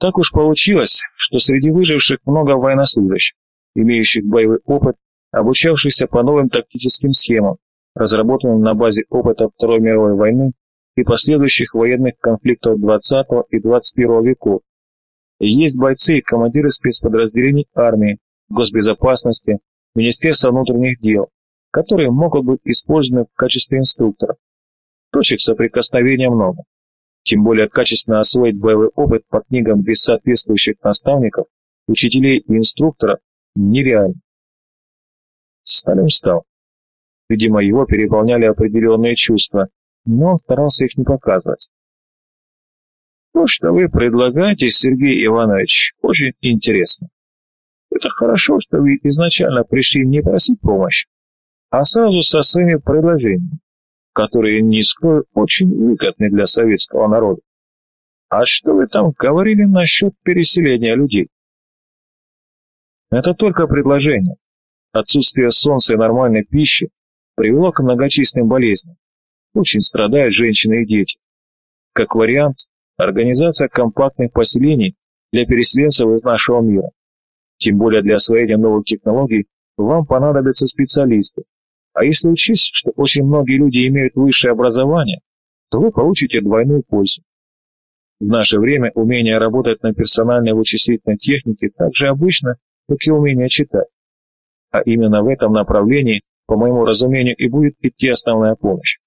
Так уж получилось, что среди выживших много военнослужащих, имеющих боевой опыт, обучавшихся по новым тактическим схемам, разработанным на базе опыта Второй мировой войны и последующих военных конфликтов XX и XXI веков. Есть бойцы и командиры спецподразделений армии, госбезопасности, Министерства внутренних дел, которые могут быть использованы в качестве инструкторов. Точек соприкосновения много. Тем более качественно освоить боевой опыт по книгам без соответствующих наставников, учителей и инструкторов нереально. Сталин встал. Видимо, его переполняли определенные чувства, но он старался их не показывать. То, что вы предлагаете, Сергей Иванович, очень интересно. Это хорошо, что вы изначально пришли не просить помощи, а сразу со своими предложениями, которые, не скрою, очень выгодны для советского народа. А что вы там говорили насчет переселения людей? Это только предложение. Отсутствие солнца и нормальной пищи привело к многочисленным болезням. Очень страдают женщины и дети. Как вариант, организация компактных поселений для переселенцев из нашего мира. Тем более для освоения новых технологий вам понадобятся специалисты. А если учесть, что очень многие люди имеют высшее образование, то вы получите двойную пользу. В наше время умение работать на персональной вычислительной технике так же обычно, как и умение читать. А именно в этом направлении, по моему разумению, и будет идти основная помощь.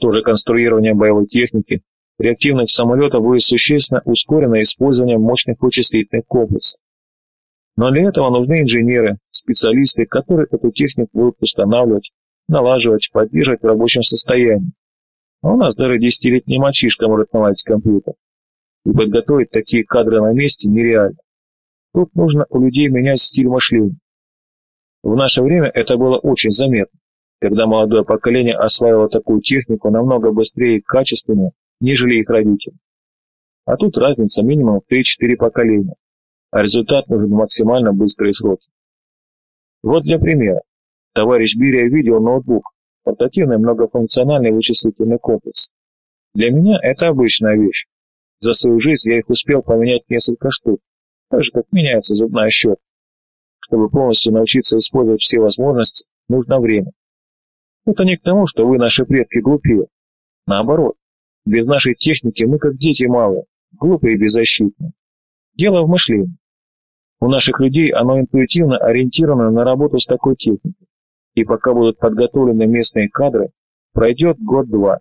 Тоже конструирование боевой техники, реактивных самолетов будет существенно ускорено использованием мощных вычислительных комплексов. Но для этого нужны инженеры, специалисты, которые эту технику будут устанавливать, налаживать, поддерживать в рабочем состоянии. А у нас даже десятилетний мальчишка может наладить компьютер. И подготовить такие кадры на месте нереально. Тут нужно у людей менять стиль мышления. В наше время это было очень заметно, когда молодое поколение осваивало такую технику намного быстрее и качественнее, нежели их родители. А тут разница минимум в 3-4 поколения, а результат нужен максимально быстрые сроки. Вот для примера. Товарищ Бирия видел ноутбук, портативный многофункциональный вычислительный комплекс. Для меня это обычная вещь. За свою жизнь я их успел поменять несколько штук, так же, как меняется зубная щетка. Чтобы полностью научиться использовать все возможности, нужно время. Это не к тому, что вы, наши предки, глупее. Наоборот, без нашей техники мы как дети малые, глупые и беззащитные. Дело в мышлении. У наших людей оно интуитивно ориентировано на работу с такой техникой. И пока будут подготовлены местные кадры, пройдет год-два.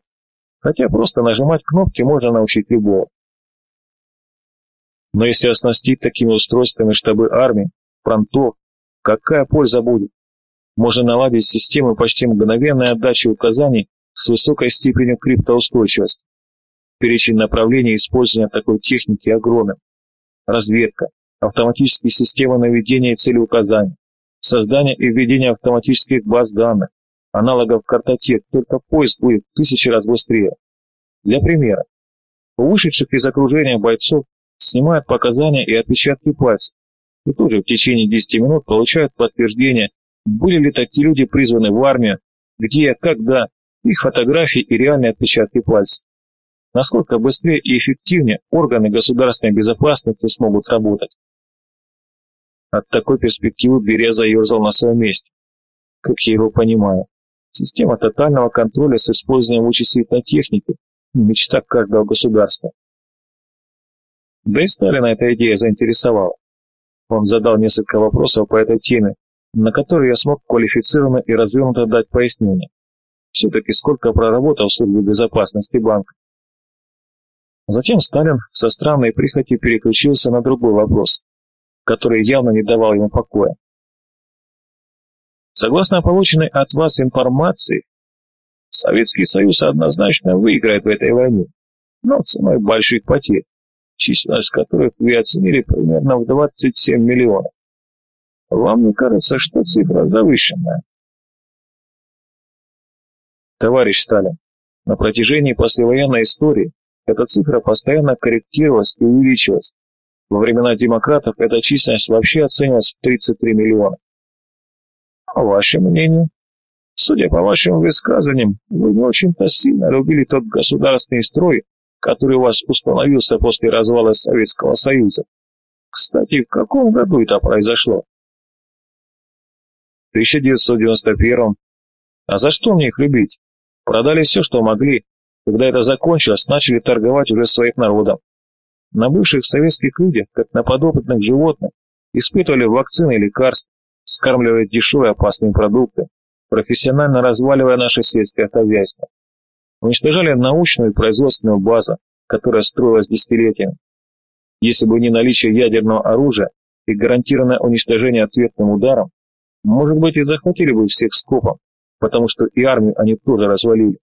Хотя просто нажимать кнопки можно научить любого. Но если оснастить такими устройствами штабы армии, фронтов, какая польза будет? Можно наладить систему почти мгновенной отдачи указаний с высокой степенью криптоустойчивости. Перечень направлений использования такой техники огромен. Разведка, автоматические системы наведения и целеуказаний, создание и введение автоматических баз данных, аналогов картотек, только поиск будет в тысячи раз быстрее. Для примера, вышедших из окружения бойцов снимают показания и отпечатки пальцев, и тут же в течение 10 минут получают подтверждение, были ли такие люди призваны в армию, где, когда, их фотографии и реальные отпечатки пальцев насколько быстрее и эффективнее органы государственной безопасности смогут работать. От такой перспективы Берия заерзал на своем месте. Как я его понимаю, система тотального контроля с использованием вычислительной техники – мечта каждого государства. Да и Сталина эта идея заинтересовала. Он задал несколько вопросов по этой теме, на которые я смог квалифицированно и развернуто дать пояснение. Все-таки сколько проработал в службе безопасности банка. Затем Сталин со странной прихотью переключился на другой вопрос, который явно не давал ему покоя. Согласно полученной от вас информации, Советский Союз однозначно выиграет в этой войне, но ценой больших потерь, численность которых вы оценили примерно в 27 миллионов. Вам не кажется, что цифра завышенная? Товарищ Сталин, на протяжении послевоенной истории эта цифра постоянно корректировалась и увеличивалась. Во времена демократов эта численность вообще оценивалась в 33 миллиона. А ваше мнение? Судя по вашим высказываниям, вы не очень-то сильно любили тот государственный строй, который у вас установился после развала Советского Союза. Кстати, в каком году это произошло? В 1991 А за что мне их любить? Продали все, что могли. Когда это закончилось, начали торговать уже своих народом. На бывших советских людях, как на подопытных животных, испытывали вакцины и лекарства, скармливая дешевые опасные продукты, профессионально разваливая наше сельское хозяйство уничтожали научную и производственную базу, которая строилась десятилетиями. Если бы не наличие ядерного оружия и гарантированное уничтожение ответным ударом, может быть и захватили бы всех скопом, потому что и армию они тоже развалили.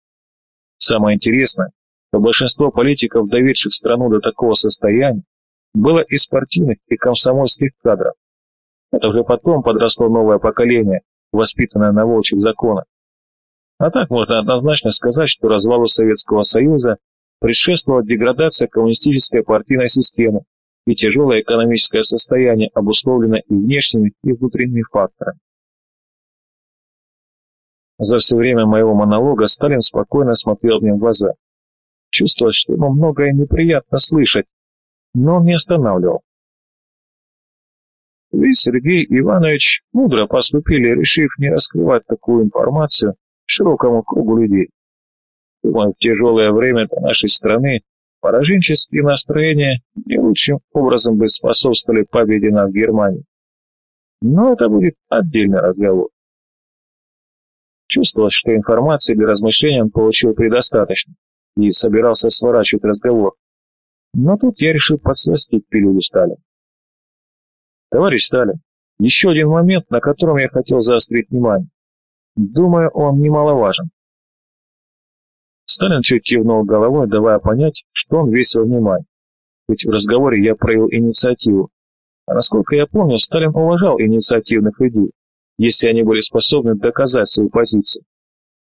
Самое интересное, что большинство политиков, доведших страну до такого состояния, было из партийных и комсомольских кадров. Это уже потом подросло новое поколение, воспитанное на волчьих законах. А так можно однозначно сказать, что развалу Советского Союза предшествовала деградация коммунистической партийной системы и тяжелое экономическое состояние обусловлено и внешними, и внутренними факторами. За все время моего монолога Сталин спокойно смотрел мне в глаза. Чувствовалось, что ему многое неприятно слышать, но он не останавливал. Вы, Сергей Иванович, мудро поступили, решив не раскрывать такую информацию широкому кругу людей. Думаю, в тяжелое время для нашей страны пораженческие настроения не лучшим образом бы способствовали победе над Германией. Но это будет отдельный разговор. Чувствовалось, что информации для размышления он получил предостаточно и собирался сворачивать разговор. Но тут я решил подсластить пилюлю Сталин. Товарищ Сталин, еще один момент, на котором я хотел заострить внимание. Думаю, он немаловажен. Сталин чуть кивнул головой, давая понять, что он весь во внимании. Ведь в разговоре я проявил инициативу. А насколько я помню, Сталин уважал инициативных людей, если они были способны доказать свою позицию.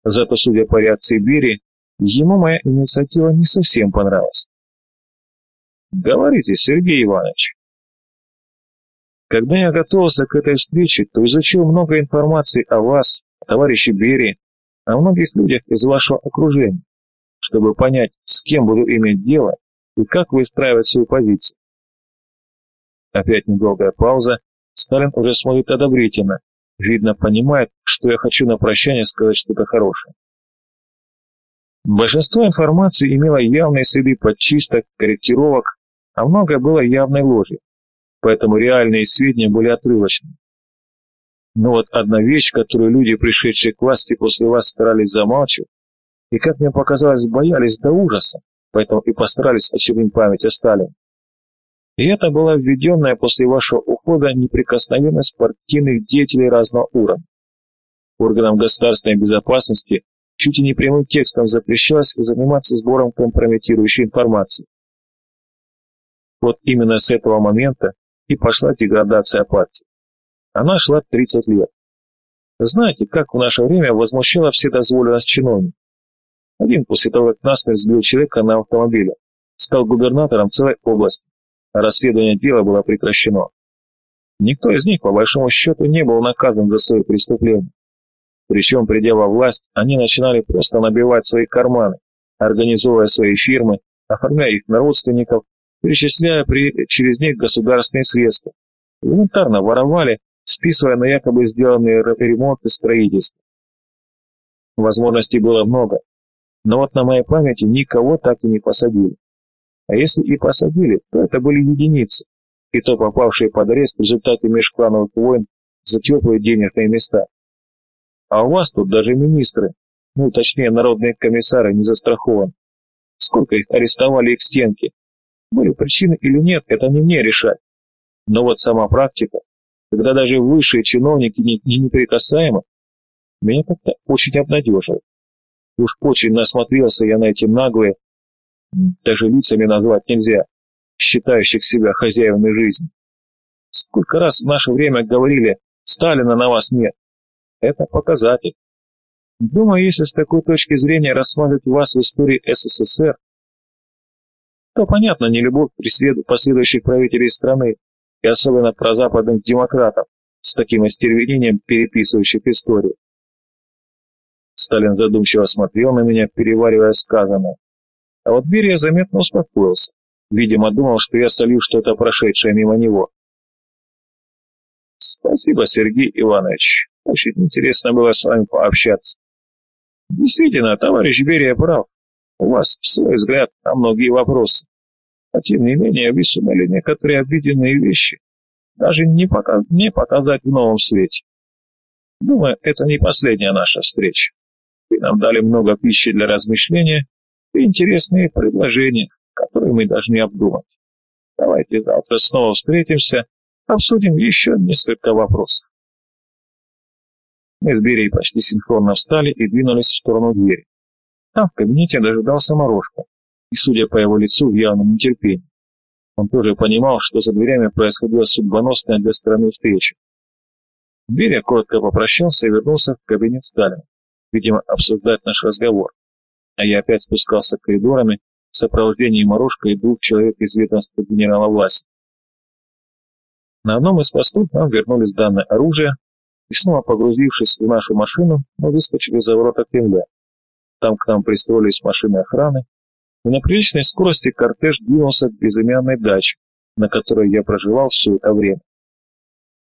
Зато, судя по реакции Берии, ему моя инициатива не совсем понравилась. «Говорите, Сергей Иванович». Когда я готовился к этой встрече, то изучил много информации о вас, товарищи Берии, о многих людях из вашего окружения, чтобы понять, с кем буду иметь дело и как выстраивать свою позицию. Опять недолгая пауза, Сталин уже смотрит одобрительно, видно понимает, что я хочу на прощание сказать что-то хорошее. Большинство информации имело явные следы подчисток, корректировок, а многое было явной ложью, поэтому реальные сведения были отрывочными. Но вот одна вещь, которую люди, пришедшие к власти после вас, старались замалчивать, и, как мне показалось, боялись до ужаса, поэтому и постарались очернить память о Сталине. И это была введенная после вашего ухода неприкосновенность партийных деятелей разного уровня. Органам государственной безопасности чуть и не прямым текстом запрещалось заниматься сбором компрометирующей информации. Вот именно с этого момента и пошла деградация партии. Она шла 30 лет. Знаете, как в наше время возмущала вседозволенность чиновников? Один после того, как насмерть сбил человека на автомобиле, стал губернатором целой области, расследование дела было прекращено. Никто из них, по большому счету, не был наказан за свои преступления. Причем, придя во власть, они начинали просто набивать свои карманы, организовывая свои фирмы, оформляя их на родственников, перечисляя при, через них государственные средства. Элементарно воровали списывая на якобы сделанные ремонт и строительство. Возможностей было много, но вот на моей памяти никого так и не посадили. А если и посадили, то это были единицы, и то попавшие под арест в результате межклановых войн за теплые денежные места. А у вас тут даже министры, ну точнее народные комиссары не застрахованы. Сколько их арестовали их стенки? Были причины или нет, это не мне решать. Но вот сама практика когда даже высшие чиновники не, не неприкасаемы, меня как-то очень обнадеживает. Уж очень насмотрелся я на эти наглые, даже лицами назвать нельзя, считающих себя хозяевами жизни. Сколько раз в наше время говорили «Сталина на вас нет». Это показатель. Думаю, если с такой точки зрения рассматривать вас в истории СССР, то понятно не любовь последующих правителей страны, и особенно про западных демократов, с таким остервенением переписывающих историю. Сталин задумчиво смотрел на меня, переваривая сказанное. А вот Берия заметно успокоился. Видимо, думал, что я солью что-то прошедшее мимо него. Спасибо, Сергей Иванович. Очень интересно было с вами пообщаться. Действительно, товарищ Берия прав. У вас свой взгляд на многие вопросы. А тем не менее, вы сумели некоторые обиденные вещи даже не, пока, не показать в новом свете. Думаю, это не последняя наша встреча. Вы нам дали много пищи для размышления интересные предложения, которые мы должны обдумать. Давайте завтра снова встретимся, обсудим еще несколько вопросов. Мы с Берией почти синхронно встали и двинулись в сторону двери. Там в кабинете дожидался Морошка, и, судя по его лицу, в явном нетерпении. Он тоже понимал, что за дверями происходила судьбоносная для страны встреча. Берия коротко попрощался и вернулся в кабинет Сталина, видимо, обсуждать наш разговор. А я опять спускался коридорами в сопровождении Морошка и двух человек из ведомства генерала власти. На одном из постов нам вернулись данное оружие, и снова погрузившись в нашу машину, мы выскочили за ворота Кремля. Там к нам пристроились машины охраны, и на приличной скорости кортеж двинулся к безымянной даче, на которой я проживал все это время.